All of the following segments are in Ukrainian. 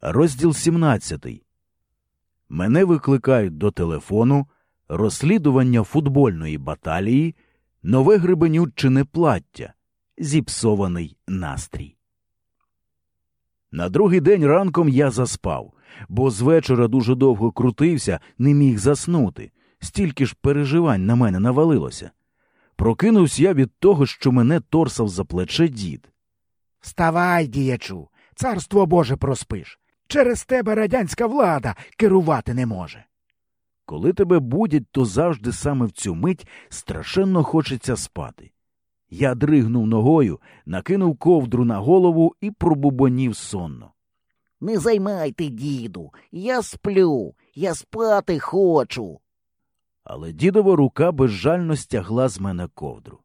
Розділ 17. Мене викликають до телефону, розслідування футбольної баталії, нове грибенюччине плаття, зіпсований настрій. На другий день ранком я заспав, бо з вечора дуже довго крутився, не міг заснути, стільки ж переживань на мене навалилося. Прокинувся я від того, що мене торсав за плече дід. Вставай, діячу, царство Боже проспиш. Через тебе радянська влада керувати не може. Коли тебе будять, то завжди саме в цю мить страшенно хочеться спати. Я дригнув ногою, накинув ковдру на голову і пробубонів сонно. Не займайте, діду, я сплю, я спати хочу. Але дідова рука безжально стягла з мене ковдру.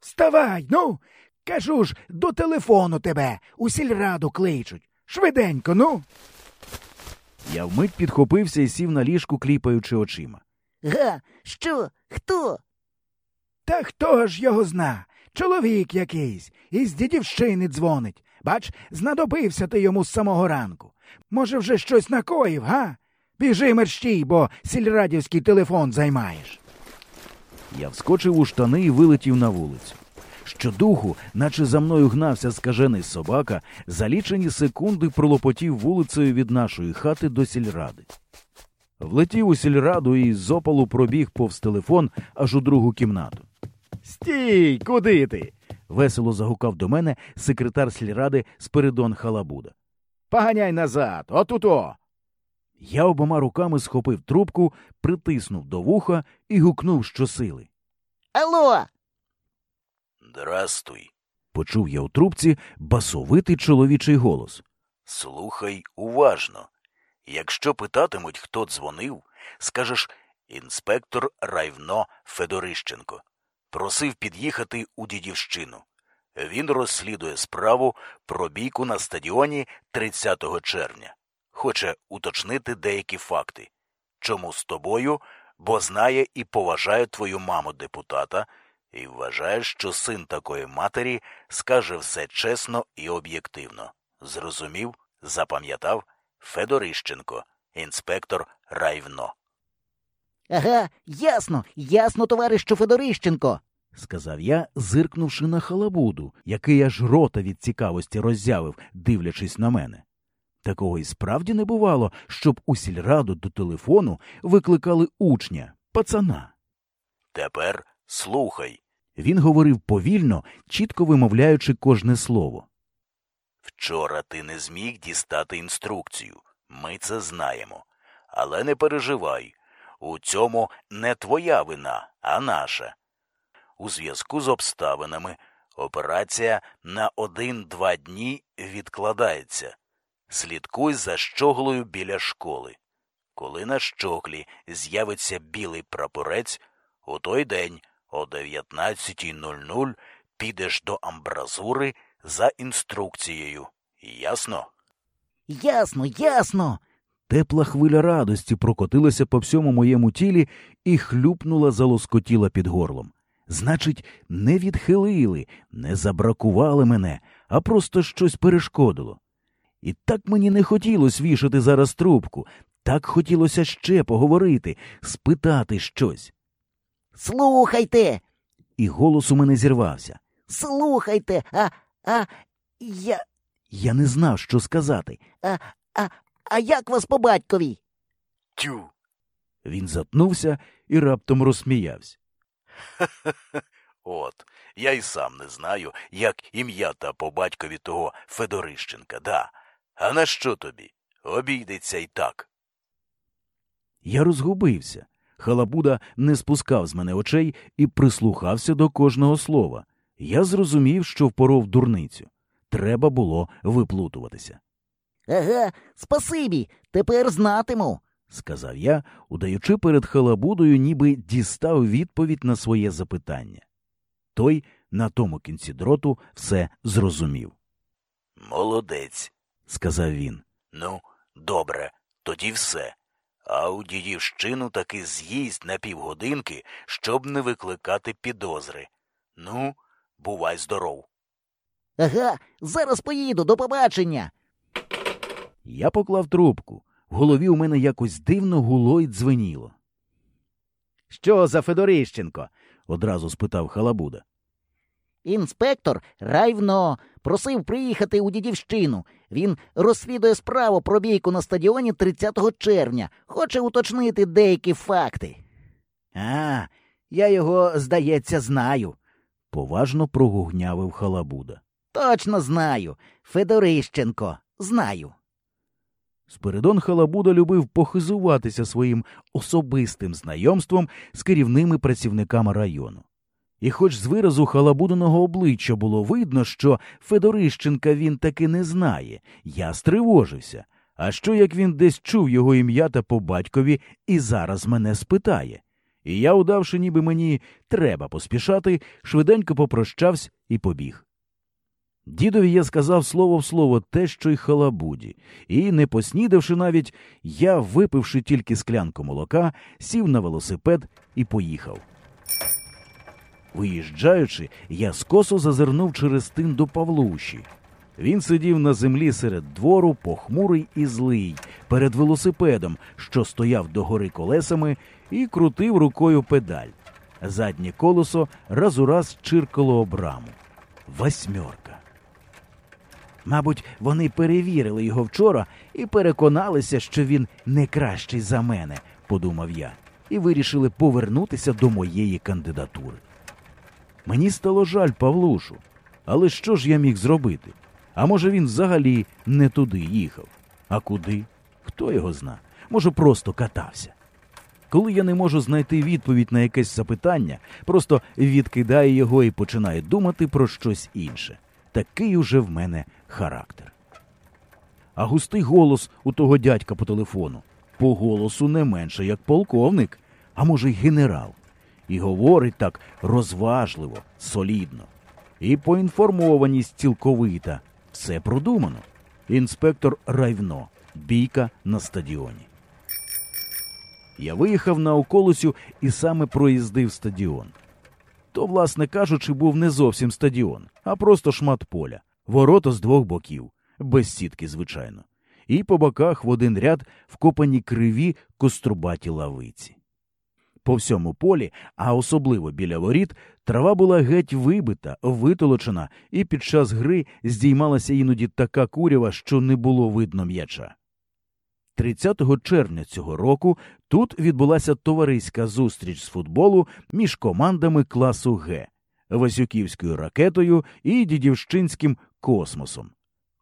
Вставай, ну. Кажу ж, до телефону тебе у сільраду кличуть. Швиденько, ну. Я вмить підхопився і сів на ліжку, кліпаючи очима. Га, що? Хто? Та хто ж його зна? Чоловік якийсь із дідівщини дзвонить. Бач, знадобився ти йому з самого ранку. Може, вже щось накоїв, га? Біжи мерщій, бо сільрадівський телефон займаєш. Я вскочив у штани і вилетів на вулицю. Щодуху, наче за мною гнався скажений собака, за лічені секунди пролопотів вулицею від нашої хати до сільради. Влетів у сільраду і з опалу пробіг повз телефон аж у другу кімнату. Стій, куди ти? весело загукав до мене секретар сільради Спиридон Халабуда. Поганяй назад, отуто. Я обома руками схопив трубку, притиснув до вуха і гукнув щосили. Алло. Здрастуй. Почув я у трубці басовитий чоловічий голос. Слухай уважно. Якщо питатимуть, хто дзвонив, скажеш інспектор Райвно Федорищенко. Просив під'їхати у дідівщину. Він розслідує справу про бійку на стадіоні 30 червня. Хоче уточнити деякі факти. Чому з тобою, бо знає і поважає твою маму депутата, і вважає, що син такої матері скаже все чесно і об'єктивно. Зрозумів, запам'ятав Федорищенко, інспектор Райвно. Ага, ясно, ясно, товаришу Федорищенко. сказав я, зиркнувши на халабуду, який аж рота від цікавості роззявив, дивлячись на мене. Такого і справді не бувало, щоб у сільраду до телефону викликали учня, пацана. Тепер слухай. Він говорив повільно, чітко вимовляючи кожне слово. Вчора ти не зміг дістати інструкцію. Ми це знаємо. Але не переживай. У цьому не твоя вина, а наша. У зв'язку з обставинами операція на один-два дні відкладається. Слідкуй за щоглою біля школи. Коли на щоглі з'явиться білий прапорець, у той день о 19.00 підеш до амбразури за інструкцією. Ясно? Ясно, ясно. Тепла хвиля радості прокотилася по всьому моєму тілі і хлюпнула, залоскотіла під горлом. Значить, не відхилили, не забракували мене, а просто щось перешкодило. І так мені не хотілося вішати зараз трубку, так хотілося ще поговорити, спитати щось. Слухайте, І голос у мене зірвався. слухайте, а, а, я, Я не знав, що сказати. а, а, а як вас по батькові? Тю. Він затнувся і раптом розсміявся. От, я й сам не знаю, як ім'я та по батькові того Федорищенка, да. А на що тобі? Обійдеться й так. Я розгубився. Халабуда не спускав з мене очей і прислухався до кожного слова. Я зрозумів, що впоров дурницю. Треба було виплутуватися, Ага, спасибі, тепер знатиму. сказав я, удаючи перед халабудою, ніби дістав відповідь на своє запитання. Той на тому кінці дроту все зрозумів, Молодець. сказав він. Ну, добре, тоді все. А у дідівщину таки з'їсть на півгодинки, щоб не викликати підозри. Ну, бувай здоров. Ага, зараз поїду, до побачення. Я поклав трубку. В голові у мене якось дивно гуло й дзвеніло. Що за Федорищенко? одразу спитав Халабуда. Інспектор райвно просив приїхати у дідівщину. Він розслідує справу про бійку на стадіоні 30 червня. Хоче уточнити деякі факти. А, я його, здається, знаю, поважно прогугнявив Халабуда. Точно знаю. Федорищенко, знаю. Спиридон Халабуда любив похизуватися своїм особистим знайомством з керівними працівниками району. І хоч з виразу Халабудиного обличчя було видно, що Федорищенка він таки не знає, я стривожився. А що як він десь чув його ім'я та по батькові і зараз мене спитає? І я, удавши, ніби мені треба поспішати, швиденько попрощався і побіг. Дідові я сказав слово в слово те, що й халабуді, і, не поснідавши навіть, я, випивши тільки склянку молока, сів на велосипед і поїхав. Виїжджаючи, я скосо зазирнув через тин до Павлуші. Він сидів на землі серед двору, похмурий і злий, перед велосипедом, що стояв догори колесами, і крутив рукою педаль. Заднє колесо раз у раз чиркало об раму. Восьмерка. Мабуть, вони перевірили його вчора і переконалися, що він не кращий за мене, подумав я, і вирішили повернутися до моєї кандидатури. Мені стало жаль Павлушу, але що ж я міг зробити? А може, він взагалі не туди їхав? А куди? Хто його зна? Може, просто катався. Коли я не можу знайти відповідь на якесь запитання, просто відкидаю його і починаю думати про щось інше. Такий уже в мене характер. А густий голос у того дядька по телефону. По голосу не менше, як полковник, а може, й генерал. І говорить так розважливо, солідно. І поінформованість цілковита. Все продумано. Інспектор Райвно. Бійка на стадіоні. Я виїхав на околицю і саме проїздив стадіон. То, власне кажучи, був не зовсім стадіон, а просто шмат поля, ворота з двох боків, без сітки, звичайно, і по боках в один ряд вкопані криві кострубаті лавиці. По всьому полі, а особливо біля воріт, трава була геть вибита, витолочена, і під час гри здіймалася іноді така курява, що не було видно м'яча. 30 червня цього року тут відбулася товариська зустріч з футболу між командами класу Г Васюківською ракетою і Дідівщинським космосом.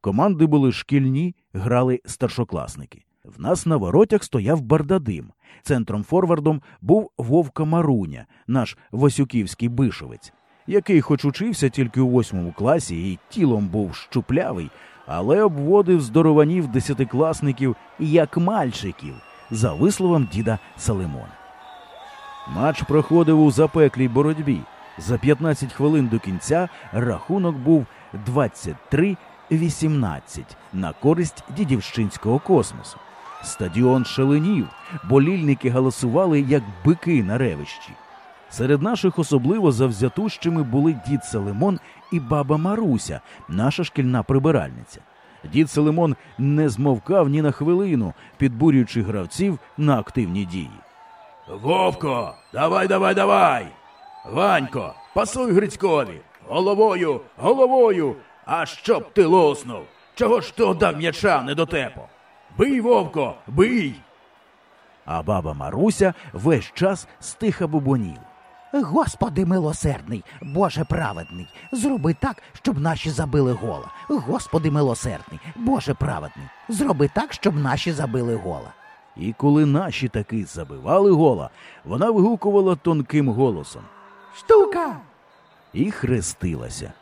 Команди були шкільні, грали старшокласники. В нас на воротях стояв Бардадим. Центром форвардом був Вовка Маруня, наш Васюківський бишовець, який, хоч учився тільки у восьмому класі, і тілом був щуплявий, але обводив здорованів десятикласників як мальчиків, за висловом діда Салимона. Матч проходив у запеклій боротьбі. За 15 хвилин до кінця рахунок був 23-18 на користь дідівщинського космосу. Стадіон шаленів, болільники галасували, як бики на ревищі. Серед наших особливо завзятущими були дід Салимон і баба Маруся, наша шкільна прибиральниця. Дід Салимон не змовкав ні на хвилину, підбурюючи гравців на активні дії. Вовко, давай, давай, давай. Ванько, пасуй Грицькові. Головою, головою. А щоб ти лоснув. Чого ж ти дав м'яча не до тепо? Бий, Вовко, бий. А баба Маруся весь час стиха бубонів. Господи милосердний, Боже праведний, зроби так, щоб наші забили гола. Господи милосердний, Боже праведний, зроби так, щоб наші забили гола. І коли наші таки забивали гола, вона вигукувала тонким голосом Штука! і хрестилася.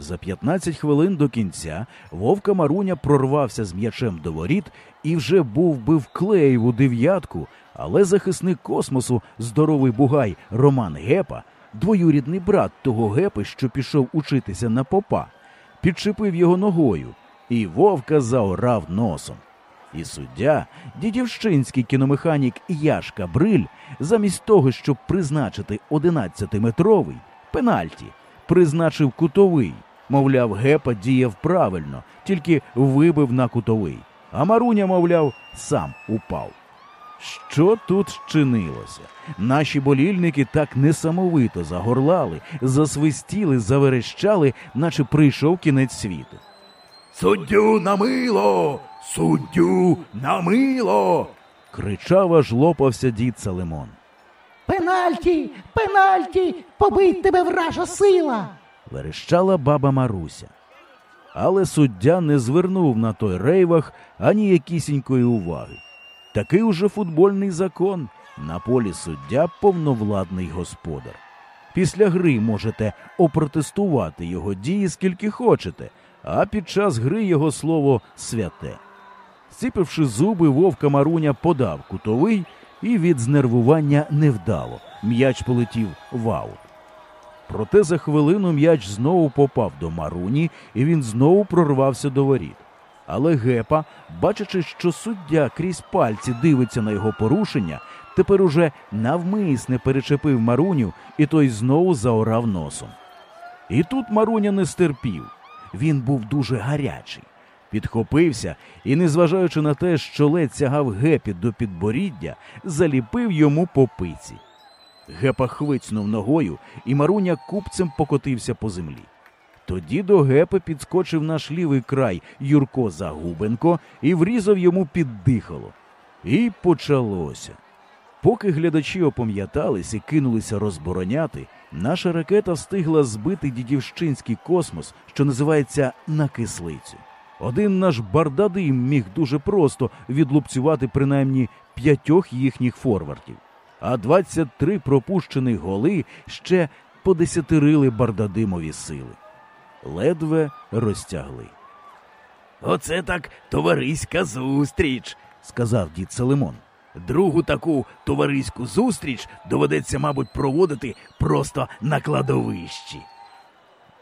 За 15 хвилин до кінця Вовка Маруня прорвався з м'ячем до воріт і вже був би вклеїв у дев'ятку, але захисник космосу, здоровий бугай Роман Гепа, двоюрідний брат того гепи, що пішов учитися на попа, підчепив його ногою, і Вовка заорав носом. І суддя, дідівщинський кіномеханік Яшка Бриль, замість того, щоб призначити 11-метровий пенальті, призначив кутовий. Мовляв, гепа діяв правильно, тільки вибив на кутовий. А Маруня, мовляв, сам упав. Що тут щинилося? Наші болільники так несамовито загорлали, засвистіли, заверещали, наче прийшов кінець світу. Суддю на мило! Суддю на мило! Кричав аж лопався дід Салимон. Пенальті! Пенальті! Побить тебе вража сила! Верещала баба Маруся. Але суддя не звернув на той рейвах ані якісінької уваги. Такий уже футбольний закон. На полі суддя повновладний господар. Після гри можете опротестувати його дії скільки хочете, а під час гри його слово святе. Зціпивши зуби, вовка Маруня подав кутовий і від знервування невдало. М'яч полетів в аут. Проте за хвилину м'яч знову попав до Маруні, і він знову прорвався до воріт. Але Гепа, бачачи, що суддя крізь пальці дивиться на його порушення, тепер уже навмисне перечепив Маруню, і той знову заорав носом. І тут Маруня не стерпів. Він був дуже гарячий. Підхопився і, незважаючи на те, що ледь сягав гепі до підборіддя, заліпив йому по пиці. Гепа хвицнув ногою, і Маруня купцем покотився по землі. Тоді до гепи підскочив наш лівий край Юрко Загубенко і врізав йому під дихало. І почалося. Поки глядачі опам'ятались і кинулися розбороняти, наша ракета встигла збити дідівщинський космос, що називається на кислицю. Один наш бардадим міг дуже просто відлупцювати принаймні п'ятьох їхніх форвардів, а 23 пропущені голи ще подесятирили бардадимові сили. Ледве розтягли. Оце так товариська зустріч, Сказав дід Селимон. Другу таку товариську зустріч доведеться, мабуть, проводити просто на кладовищі.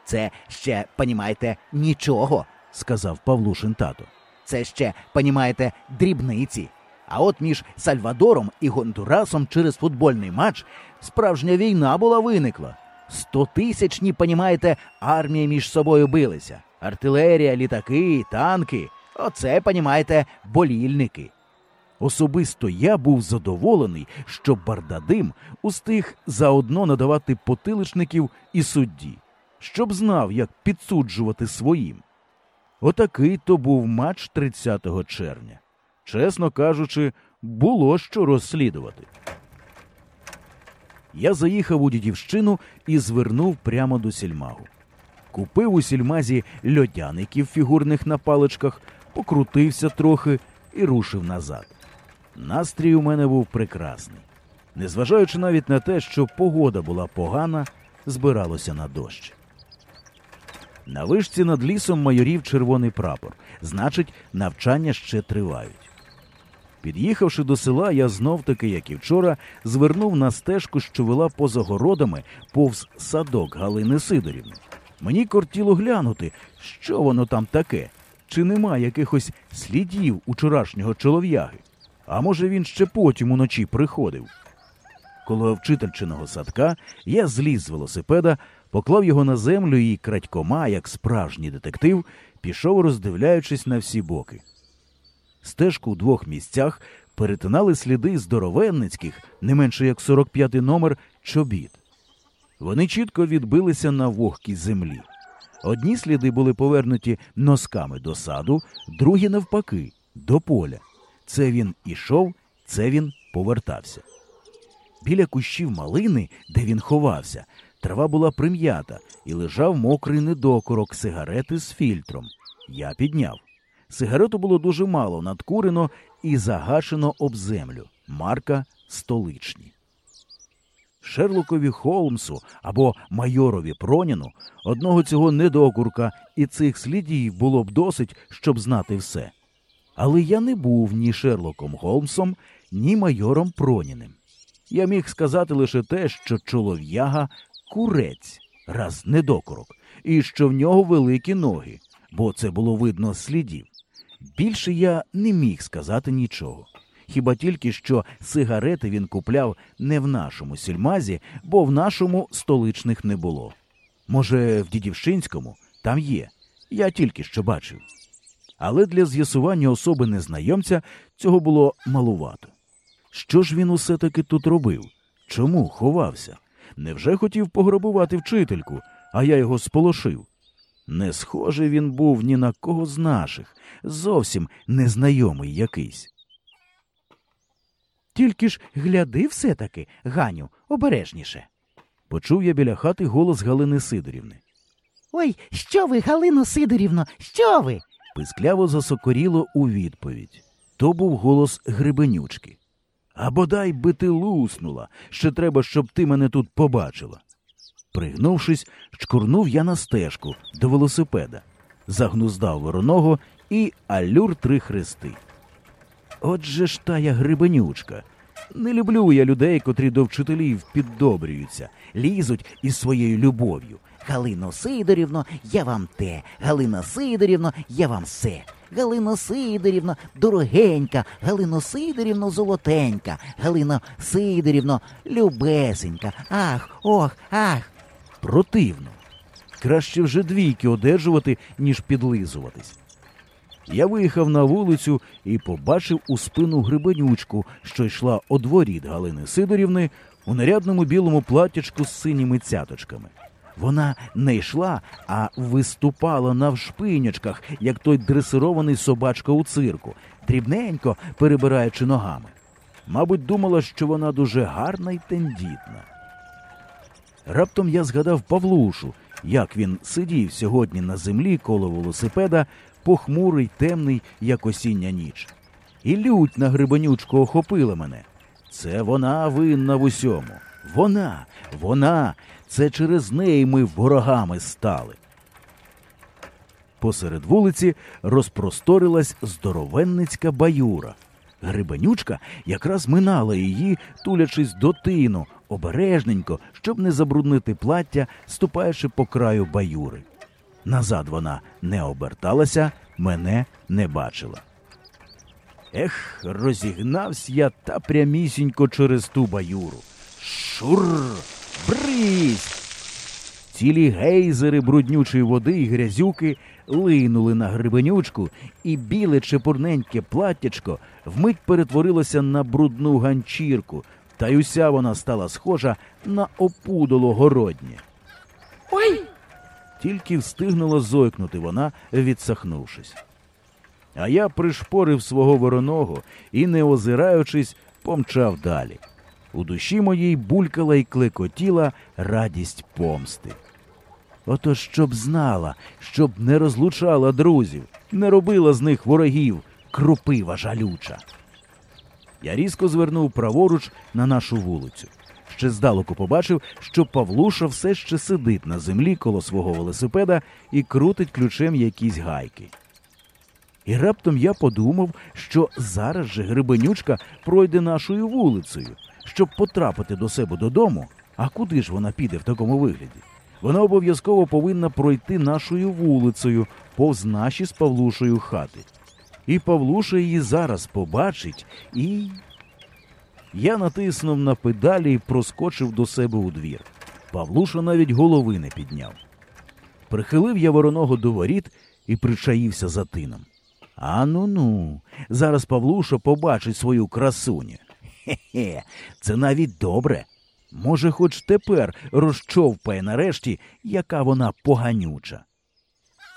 Це ще, понімаєте, нічого. сказав Павлушин тато. Це ще, понімаєте, дрібниці. А от між Сальвадором і Гондурасом через футбольний матч справжня війна була виникла. Стотисячні, понімаєте, армії між собою билися. Артилерія, літаки, танки. Оце, понімаєте, болільники. Особисто я був задоволений, що Бардадим устиг заодно надавати потиличників і судді, щоб знав, як підсуджувати своїм. Отакий то був матч 30 червня. Чесно кажучи, було що розслідувати. Я заїхав у дідівщину і звернув прямо до сільмагу. Купив у сільмазі льодяників фігурних на паличках, покрутився трохи і рушив назад. Настрій у мене був прекрасний. Незважаючи навіть на те, що погода була погана, збиралося на дощ. На вишці над лісом майорів червоний прапор. Значить, навчання ще тривають. Під'їхавши до села, я знов таки, як і вчора, звернув на стежку, що вела поза городами повз садок Галини Сидорівни. Мені кортіло глянути, що воно там таке, чи нема якихось слідів учорашнього чолов'яги. А може, він ще потім уночі приходив. Коло вчительчиного садка я зліз з велосипеда, поклав його на землю і крадькома, як справжній детектив, пішов, роздивляючись на всі боки. Стежку у двох місцях перетинали сліди здоровенницьких, не менше як 45-й номер, чобіт. Вони чітко відбилися на вогкій землі. Одні сліди були повернуті носками до саду, другі навпаки, до поля. Це він ішов, це він повертався. Біля кущів малини, де він ховався, трава була прим'ята і лежав мокрий недокорок сигарети з фільтром. Я підняв. Сигарету було дуже мало, надкурено і загашено об землю. Марка столичні. Шерлокові Холмсу або майорові Проніну одного цього недокурка і цих слідів було б досить, щоб знати все. Але я не був ні Шерлоком Голмсом, ні майором Проніним. Я міг сказати лише те, що чолов'яга курець, раз недокорок, і що в нього великі ноги, бо це було видно з слідів. Більше я не міг сказати нічого. Хіба тільки що сигарети він купляв не в нашому сільмазі, бо в нашому столичних не було. Може, в Дідівщинському там є. Я тільки що бачив. Але для з'ясування особи незнайомця цього було малувато. Що ж він усе таки тут робив? Чому ховався? Невже хотів пограбувати вчительку, а я його сполошив? Не схожий він був ні на кого з наших, зовсім незнайомий якийсь. Тільки ж гляди все-таки, Ганю, обережніше. Почув я біля хати голос Галини Сидорівни. Ой, що ви, Галино Сидорівно, що ви? Пискляво засокоріло у відповідь. То був голос грибенючки. А бодай би ти луснула, ще треба, щоб ти мене тут побачила. Пригнувшись, чкурнув я на стежку до велосипеда, загнуздав вороного і алюр три хрести. Отже ж та я грибенючка. Не люблю я людей, котрі до вчителів піддобрюються, лізуть із своєю любов'ю. Галино Сидорівно, я вам те. Галина Сидорівно, я вам все. Галино Сидорівно, дорогенька, Галино Сидорівно, золотенька, Галино Сидорівно, любесенька. Ах, ох, ах. Противно. Краще вже двійки одержувати, ніж підлизуватись. Я виїхав на вулицю і побачив у спину грибенючку, що йшла о дворі Галини Сидорівни у нарядному білому платтячку з синіми цяточками. Вона не йшла, а виступала навшпинячках, як той дресирований собачка у цирку, дрібненько перебираючи ногами. Мабуть, думала, що вона дуже гарна й тендітна. Раптом я згадав Павлушу, як він сидів сьогодні на землі коло велосипеда, похмурий, темний, як осіння ніч. І лють на грибанючку охопила мене. Це вона винна в усьому. Вона, вона, це через неї ми ворогами стали. Посеред вулиці розпросторилась здоровенницька баюра. Грибанючка якраз минала її, тулячись до тину, обережненько, щоб не забруднити плаття, ступаючи по краю баюри. Назад вона не оберталася, мене не бачила. Ех, розігнався я та прямісінько через ту баюру. Шур! Бризь! Цілі гейзери бруднючої води і грязюки линули на грибенючку, і біле чепурненьке платтячко вмить перетворилося на брудну ганчірку, та й уся вона стала схожа на опудоло городнє. Ой! Тільки встигнула зойкнути вона, відсахнувшись. А я пришпорив свого вороного і, не озираючись, помчав далі. У душі моїй булькала й клекотіла радість помсти. Ото щоб знала, щоб не розлучала друзів, не робила з них ворогів, крупива жалюча. Я різко звернув праворуч на нашу вулицю. Ще здалеку побачив, що Павлуша все ще сидить на землі коло свого велосипеда і крутить ключем якісь гайки. І раптом я подумав, що зараз же грибенючка пройде нашою вулицею, щоб потрапити до себе додому. А куди ж вона піде в такому вигляді? Вона обов'язково повинна пройти нашою вулицею повз наші з Павлушею хати. І Павлуша її зараз побачить і. Я натиснув на педалі і проскочив до себе у двір. Павлуша навіть голови не підняв. Прихилив я вороного до воріт і причаївся за тином. А ну ну, зараз Павлуша побачить свою красуню. Хе-хе, це навіть добре. Може, хоч тепер розчовпає нарешті, яка вона поганюча.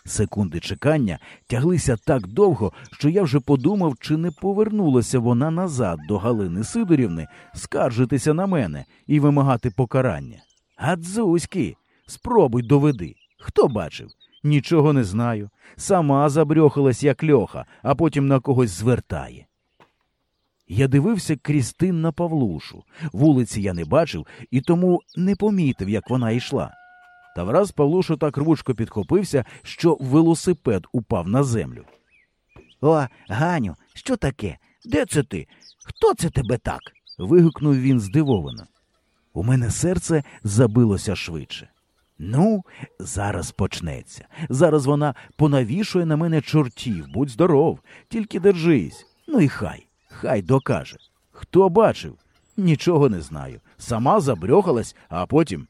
Секунди чекання тяглися так довго, що я вже подумав, чи не повернулася вона назад до Галини Сидорівни скаржитися на мене і вимагати покарання. Гадзуськи, спробуй доведи. Хто бачив? Нічого не знаю. Сама забрьохалась, як льоха, а потім на когось звертає. Я дивився крізь на Павлушу. Вулиці я не бачив і тому не помітив, як вона йшла. Та враз Павлуша так рвучко підхопився, що велосипед упав на землю. О, Ганю, що таке? Де це ти? Хто це тебе так? вигукнув він здивовано. У мене серце забилося швидше. Ну, зараз почнеться. Зараз вона понавішує на мене чортів, будь здоров, тільки держись. Ну і хай, хай докаже. Хто бачив? Нічого не знаю. Сама забрьохалась, а потім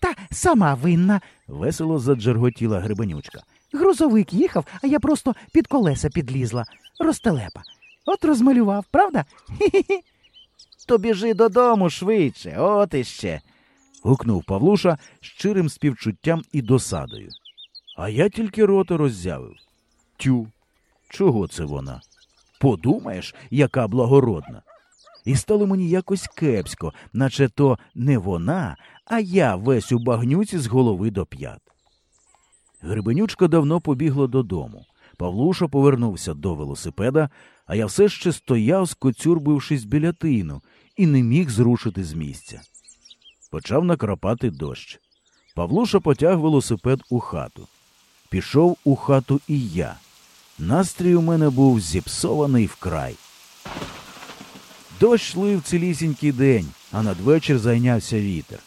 Та сама винна. весело заджерготіла грибенючка. Грузовик їхав, а я просто під колеса підлізла. Розтелепа. От розмалював, правда? Хі-хі-хі. То біжи додому швидше, от іще. гукнув Павлуша щирим співчуттям і досадою. А я тільки рота роззявив. Тю, чого це вона? Подумаєш, яка благородна. І стало мені якось кепсько, наче то не вона, а я весь у багнюці з голови до п'ят. Гребенючка давно побігла додому. Павлуша повернувся до велосипеда, а я все ще стояв, скоцюрбившись біля тину, і не міг зрушити з місця. Почав накрапати дощ. Павлуша потяг велосипед у хату. Пішов у хату і я. Настрій у мене був зіпсований вкрай. Дощ лив цілісінький день, а надвечір зайнявся вітер.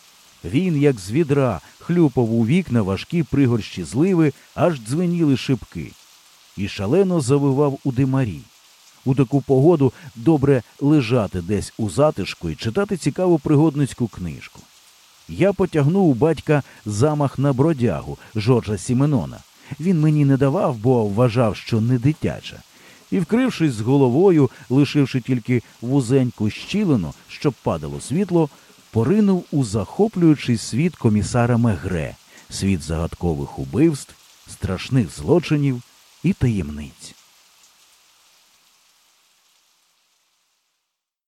Він, як з відра, хлюпав у вікна важкі пригорщі зливи, аж дзвеніли шибки, і шалено завивав у димарі. У таку погоду добре лежати десь у затишку і читати цікаву пригодницьку книжку. Я потягнув у батька замах на бродягу Жоржа Сіменона. Він мені не давав, бо вважав, що не дитяча. І, вкрившись з головою, лишивши тільки вузеньку щілину, щоб падало світло, поринув у захоплюючий світ комісара Мегре, світ загадкових убивств, страшних злочинів і таємниць.